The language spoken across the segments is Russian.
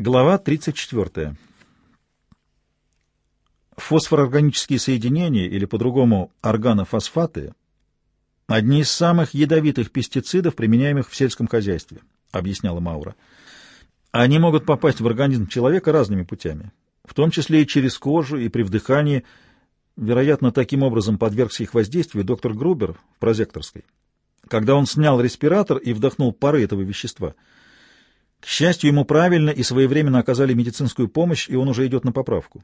Глава 34. Фосфорорганические соединения, или по-другому органофосфаты, одни из самых ядовитых пестицидов, применяемых в сельском хозяйстве, объясняла Маура. Они могут попасть в организм человека разными путями, в том числе и через кожу, и при вдыхании. Вероятно, таким образом подвергся их воздействию доктор Грубер в прозекторской, когда он снял респиратор и вдохнул пары этого вещества — к счастью, ему правильно и своевременно оказали медицинскую помощь, и он уже идет на поправку.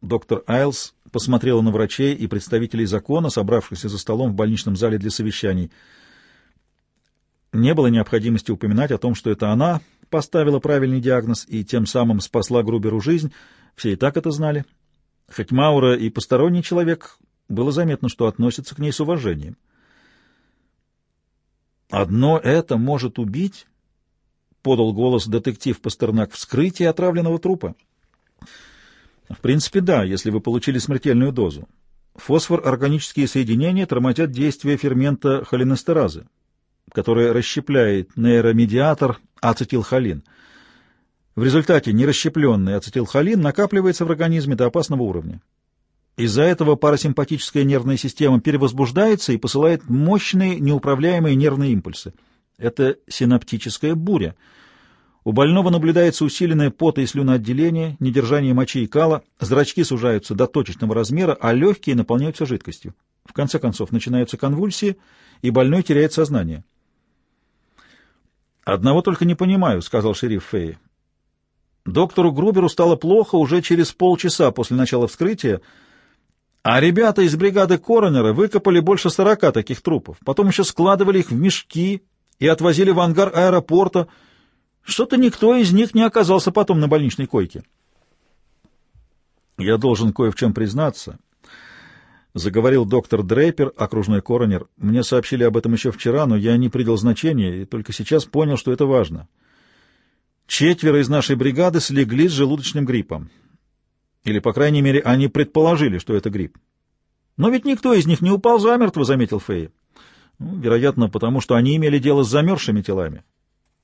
Доктор Айлс посмотрела на врачей и представителей закона, собравшихся за столом в больничном зале для совещаний. Не было необходимости упоминать о том, что это она поставила правильный диагноз и тем самым спасла Груберу жизнь. Все и так это знали. Хоть Маура и посторонний человек, было заметно, что относится к ней с уважением. Одно это может убить подал голос детектив Пастернак, вскрытие отравленного трупа? В принципе, да, если вы получили смертельную дозу. Фосфор-органические соединения тормозят действие фермента холинестеразы, который расщепляет нейромедиатор ацетилхолин. В результате нерасщепленный ацетилхолин накапливается в организме до опасного уровня. Из-за этого парасимпатическая нервная система перевозбуждается и посылает мощные неуправляемые нервные импульсы. Это синаптическая буря — у больного наблюдается усиленное пото- и слюноотделение, недержание мочи и кала, зрачки сужаются до точечного размера, а легкие наполняются жидкостью. В конце концов, начинаются конвульсии, и больной теряет сознание. «Одного только не понимаю», — сказал шериф Фей. «Доктору Груберу стало плохо уже через полчаса после начала вскрытия, а ребята из бригады коронера выкопали больше сорока таких трупов, потом еще складывали их в мешки и отвозили в ангар аэропорта, — что-то никто из них не оказался потом на больничной койке. «Я должен кое в чем признаться», — заговорил доктор Дрейпер, окружной коронер. «Мне сообщили об этом еще вчера, но я не придал значения и только сейчас понял, что это важно. Четверо из нашей бригады слегли с желудочным гриппом. Или, по крайней мере, они предположили, что это грипп. Но ведь никто из них не упал замертво, — заметил Фэй. Ну, вероятно, потому что они имели дело с замерзшими телами.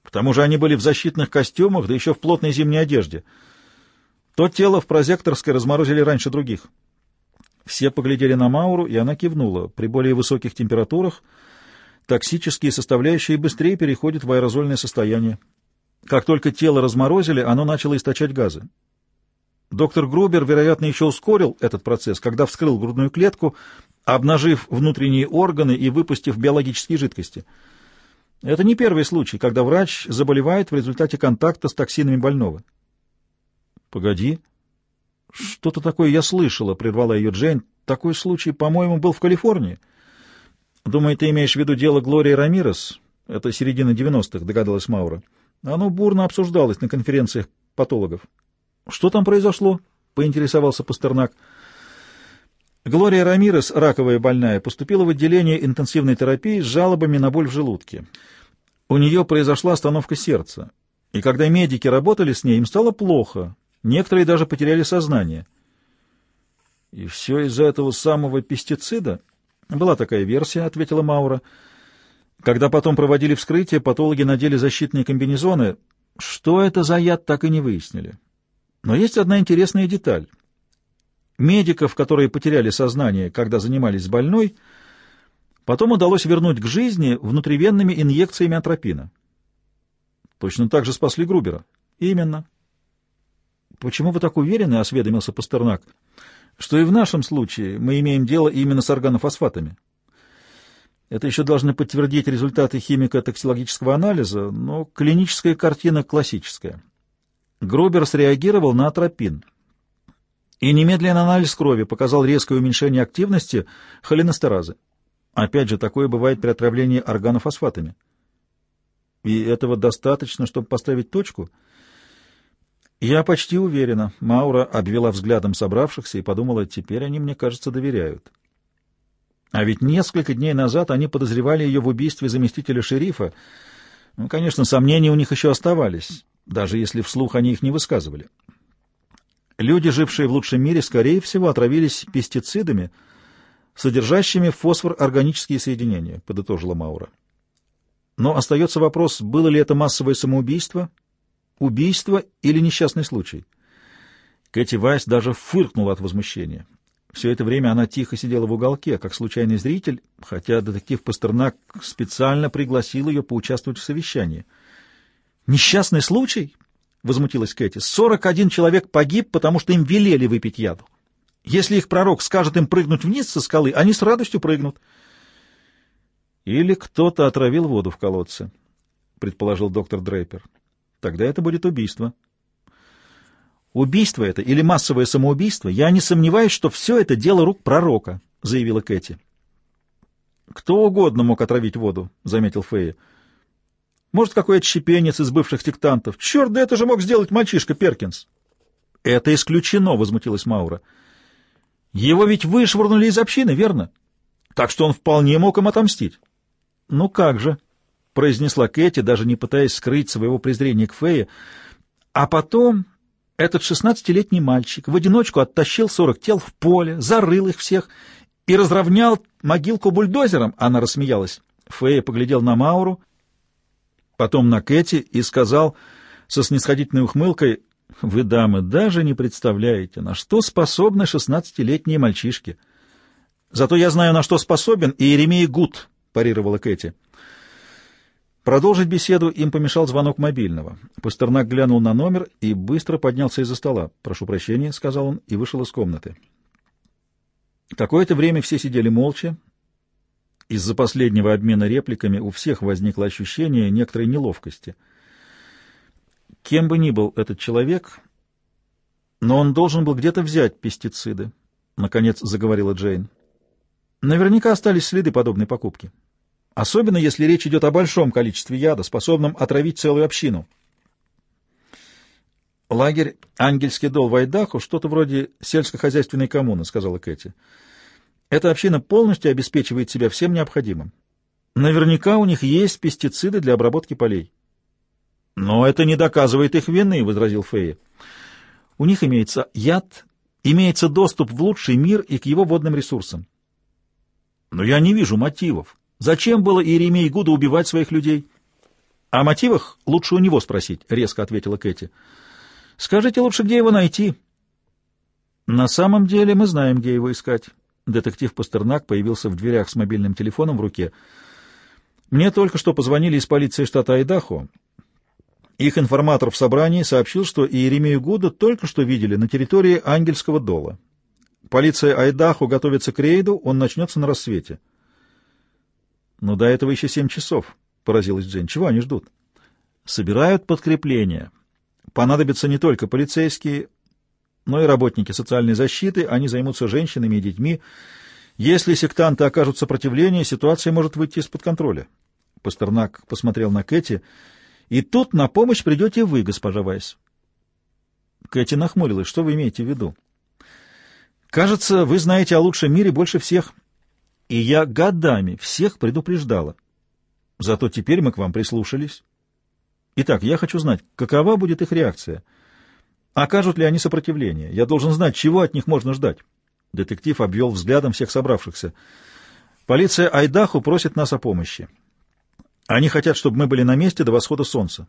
К тому же они были в защитных костюмах, да еще в плотной зимней одежде. То тело в прозекторской разморозили раньше других. Все поглядели на Мауру, и она кивнула. При более высоких температурах токсические составляющие быстрее переходят в аэрозольное состояние. Как только тело разморозили, оно начало источать газы. Доктор Грубер, вероятно, еще ускорил этот процесс, когда вскрыл грудную клетку, обнажив внутренние органы и выпустив биологические жидкости — это не первый случай, когда врач заболевает в результате контакта с токсинами больного. Погоди. Что-то такое я слышала, прервала ее Джейн. Такой случай, по-моему, был в Калифорнии. Думаю, ты имеешь в виду дело Глории Рамирес? Это середина 90-х, догадалась Маура. Оно бурно обсуждалось на конференциях патологов. Что там произошло? поинтересовался Пастернак. Глория Рамирес, раковая больная, поступила в отделение интенсивной терапии с жалобами на боль в желудке. У нее произошла остановка сердца, и когда медики работали с ней, им стало плохо, некоторые даже потеряли сознание. «И все из-за этого самого пестицида?» «Была такая версия», — ответила Маура. Когда потом проводили вскрытие, патологи надели защитные комбинезоны. Что это за яд, так и не выяснили. Но есть одна интересная деталь. Медиков, которые потеряли сознание, когда занимались больной, потом удалось вернуть к жизни внутривенными инъекциями атропина. Точно так же спасли Грубера. Именно. Почему вы так уверены, осведомился Пастернак, что и в нашем случае мы имеем дело именно с органофосфатами? Это еще должны подтвердить результаты химико-токсикологического анализа, но клиническая картина классическая. Грубер среагировал на атропин и немедленный анализ крови показал резкое уменьшение активности холинестеразы. Опять же, такое бывает при отравлении органофосфатами. И этого достаточно, чтобы поставить точку? Я почти уверена. Маура обвела взглядом собравшихся и подумала, теперь они, мне кажется, доверяют. А ведь несколько дней назад они подозревали ее в убийстве заместителя шерифа. Ну, конечно, сомнения у них еще оставались, даже если вслух они их не высказывали. Люди, жившие в лучшем мире, скорее всего, отравились пестицидами, содержащими фосфор-органические соединения, подытожила Маура. Но остается вопрос, было ли это массовое самоубийство, убийство или несчастный случай. Кэти Вайс даже фыркнула от возмущения. Все это время она тихо сидела в уголке, как случайный зритель, хотя детектив Пастернак специально пригласил ее поучаствовать в совещании. «Несчастный случай?» — возмутилась Кэти. «Сорок один человек погиб, потому что им велели выпить яду. Если их пророк скажет им прыгнуть вниз со скалы, они с радостью прыгнут». «Или кто-то отравил воду в колодце», — предположил доктор Дрейпер. «Тогда это будет убийство». «Убийство это или массовое самоубийство, я не сомневаюсь, что все это дело рук пророка», — заявила Кэти. «Кто угодно мог отравить воду», — заметил Фея. «Может, какой отщепенец из бывших сектантов? Черт, да это же мог сделать мальчишка Перкинс!» «Это исключено», — возмутилась Маура. «Его ведь вышвырнули из общины, верно? Так что он вполне мог им отомстить». «Ну как же», — произнесла Кэти, даже не пытаясь скрыть своего презрения к Фее. «А потом этот шестнадцатилетний мальчик в одиночку оттащил сорок тел в поле, зарыл их всех и разровнял могилку бульдозером. Она рассмеялась. Фея поглядел на Мауру, потом на Кэти и сказал со снисходительной ухмылкой, «Вы, дамы, даже не представляете, на что способны шестнадцатилетние мальчишки. Зато я знаю, на что способен и Еремей Гуд», — парировала Кэти. Продолжить беседу им помешал звонок мобильного. Пастернак глянул на номер и быстро поднялся из-за стола. «Прошу прощения», — сказал он, и вышел из комнаты. Какое-то время все сидели молча. Из-за последнего обмена репликами у всех возникло ощущение некоторой неловкости. Кем бы ни был этот человек, но он должен был где-то взять пестициды, — наконец заговорила Джейн. Наверняка остались следы подобной покупки особенно если речь идет о большом количестве яда, способном отравить целую общину. «Лагерь Ангельский дол в Айдаху — что-то вроде сельскохозяйственной коммуны», — сказала Кэти. «Эта община полностью обеспечивает себя всем необходимым. Наверняка у них есть пестициды для обработки полей». «Но это не доказывает их вины», — возразил Фея. «У них имеется яд, имеется доступ в лучший мир и к его водным ресурсам». «Но я не вижу мотивов», Зачем было Иеремии Гуда убивать своих людей? — О мотивах лучше у него спросить, — резко ответила Кэти. — Скажите лучше, где его найти? — На самом деле мы знаем, где его искать. Детектив Пастернак появился в дверях с мобильным телефоном в руке. Мне только что позвонили из полиции штата Айдахо. Их информатор в собрании сообщил, что Иеремию Гуда только что видели на территории Ангельского дола. Полиция Айдахо готовится к рейду, он начнется на рассвете. — но до этого еще семь часов, — поразилась Джейн. Чего они ждут? Собирают подкрепление. Понадобятся не только полицейские, но и работники социальной защиты. Они займутся женщинами и детьми. Если сектанты окажут сопротивление, ситуация может выйти из-под контроля. Пастернак посмотрел на Кэти. И тут на помощь придете вы, госпожа Вайс. Кэти нахмурилась. Что вы имеете в виду? Кажется, вы знаете о лучшем мире больше всех и я годами всех предупреждала. Зато теперь мы к вам прислушались. Итак, я хочу знать, какова будет их реакция. Окажут ли они сопротивление? Я должен знать, чего от них можно ждать. Детектив обвел взглядом всех собравшихся. Полиция Айдаху просит нас о помощи. Они хотят, чтобы мы были на месте до восхода солнца.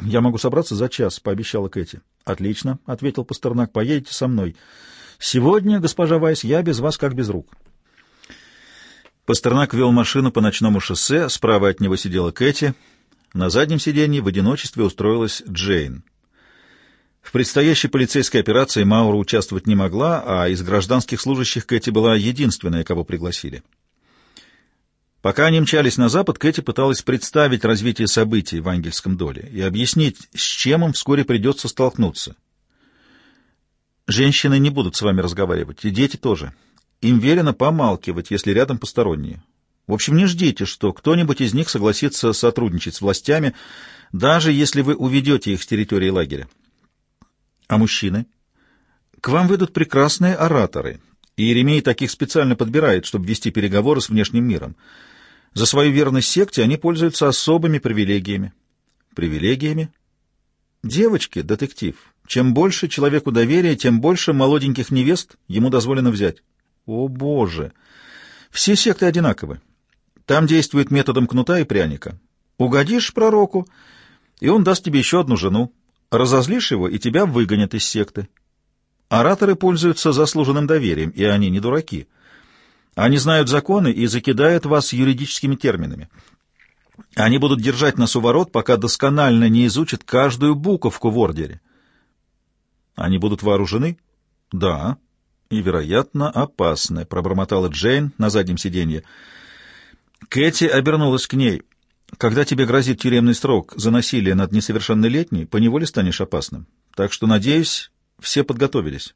Я могу собраться за час, пообещала Кэти. Отлично, ответил Пастернак. Поедете со мной. Сегодня, госпожа Вайс, я без вас как без рук. Пастернак вел машину по ночному шоссе, справа от него сидела Кэти, на заднем сиденье в одиночестве устроилась Джейн. В предстоящей полицейской операции Маура участвовать не могла, а из гражданских служащих Кэти была единственная, кого пригласили. Пока они мчались на запад, Кэти пыталась представить развитие событий в ангельском доле и объяснить, с чем им вскоре придется столкнуться. «Женщины не будут с вами разговаривать, и дети тоже. Им велено помалкивать, если рядом посторонние. В общем, не ждите, что кто-нибудь из них согласится сотрудничать с властями, даже если вы уведете их с территории лагеря. А мужчины? К вам выйдут прекрасные ораторы, и Еремей таких специально подбирает, чтобы вести переговоры с внешним миром. За свою верность секте они пользуются особыми привилегиями. Привилегиями? Девочки, детектив. Чем больше человеку доверия, тем больше молоденьких невест ему дозволено взять. О, Боже! Все секты одинаковы. Там действуют методом кнута и пряника. Угодишь пророку, и он даст тебе еще одну жену. Разозлишь его, и тебя выгонят из секты. Ораторы пользуются заслуженным доверием, и они не дураки. Они знают законы и закидают вас юридическими терминами. Они будут держать нас у ворот, пока досконально не изучат каждую буковку в ордере. Они будут вооружены? Да. И, вероятно, опасны, пробормотала Джейн на заднем сиденье. Кэти обернулась к ней. Когда тебе грозит тюремный срок за насилие над несовершеннолетней, поневоле станешь опасным. Так что, надеюсь, все подготовились.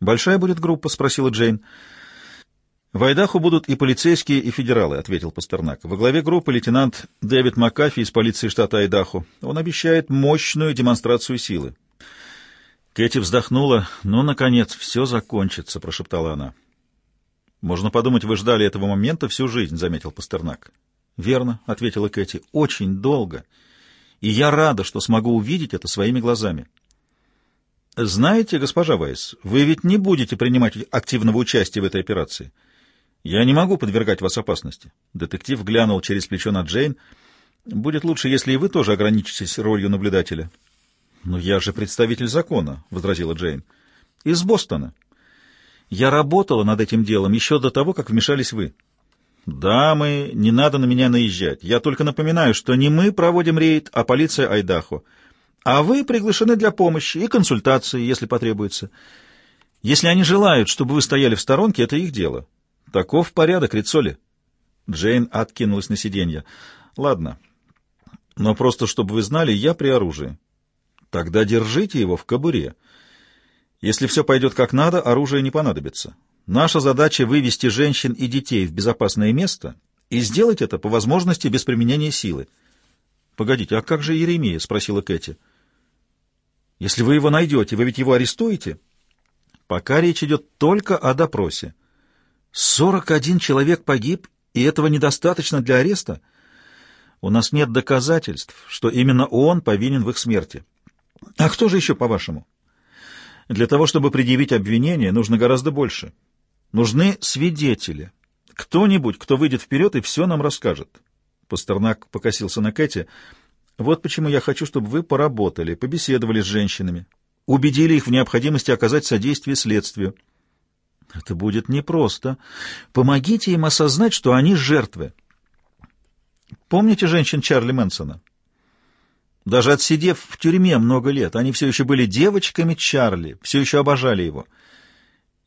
«Большая будет группа?» — спросила Джейн. «В Айдахо будут и полицейские, и федералы», — ответил Пастернак. «Во главе группы лейтенант Дэвид Макафи из полиции штата Айдахо. Он обещает мощную демонстрацию силы». Кэти вздохнула. «Ну, наконец, все закончится», — прошептала она. «Можно подумать, вы ждали этого момента всю жизнь», — заметил Пастернак. «Верно», — ответила Кэти, — «очень долго. И я рада, что смогу увидеть это своими глазами». «Знаете, госпожа Вайс, вы ведь не будете принимать активного участия в этой операции». «Я не могу подвергать вас опасности». Детектив глянул через плечо на Джейн. «Будет лучше, если и вы тоже ограничитесь ролью наблюдателя». «Но я же представитель закона», — возразила Джейн. «Из Бостона. Я работала над этим делом еще до того, как вмешались вы». «Дамы, не надо на меня наезжать. Я только напоминаю, что не мы проводим рейд, а полиция Айдахо. А вы приглашены для помощи и консультации, если потребуется. Если они желают, чтобы вы стояли в сторонке, это их дело. Таков порядок, Рицоли. Джейн откинулась на сиденье. Ладно. Но просто, чтобы вы знали, я при оружии. Тогда держите его в кобуре. Если все пойдет как надо, оружие не понадобится. Наша задача — вывести женщин и детей в безопасное место и сделать это по возможности без применения силы. — Погодите, а как же Еремия? — спросила Кэти. — Если вы его найдете, вы ведь его арестуете? — Пока речь идет только о допросе. Сорок один человек погиб, и этого недостаточно для ареста? У нас нет доказательств, что именно он повинен в их смерти. А кто же еще, по-вашему? Для того, чтобы предъявить обвинение, нужно гораздо больше. Нужны свидетели. Кто-нибудь, кто выйдет вперед и все нам расскажет. Пастернак покосился на Кэти. Вот почему я хочу, чтобы вы поработали, побеседовали с женщинами, убедили их в необходимости оказать содействие следствию. Это будет непросто. Помогите им осознать, что они жертвы. Помните женщин Чарли Мэнсона? Даже отсидев в тюрьме много лет, они все еще были девочками Чарли, все еще обожали его.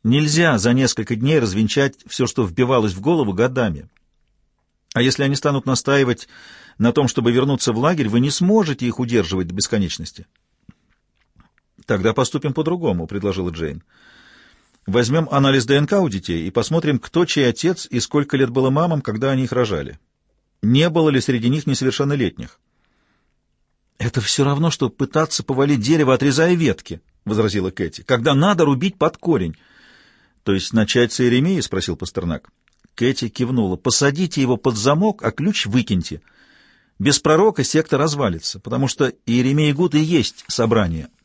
Нельзя за несколько дней развенчать все, что вбивалось в голову годами. А если они станут настаивать на том, чтобы вернуться в лагерь, вы не сможете их удерживать до бесконечности. «Тогда поступим по-другому», — предложила Джейн. «Возьмем анализ ДНК у детей и посмотрим, кто чей отец и сколько лет было мамам, когда они их рожали. Не было ли среди них несовершеннолетних?» «Это все равно, что пытаться повалить дерево, отрезая ветки», — возразила Кэти, — «когда надо рубить под корень». — То есть начать с Иеремии? — спросил Пастернак. Кэти кивнула. — Посадите его под замок, а ключ выкиньте. Без пророка секта развалится, потому что Иеремия Гуд и есть собрание. —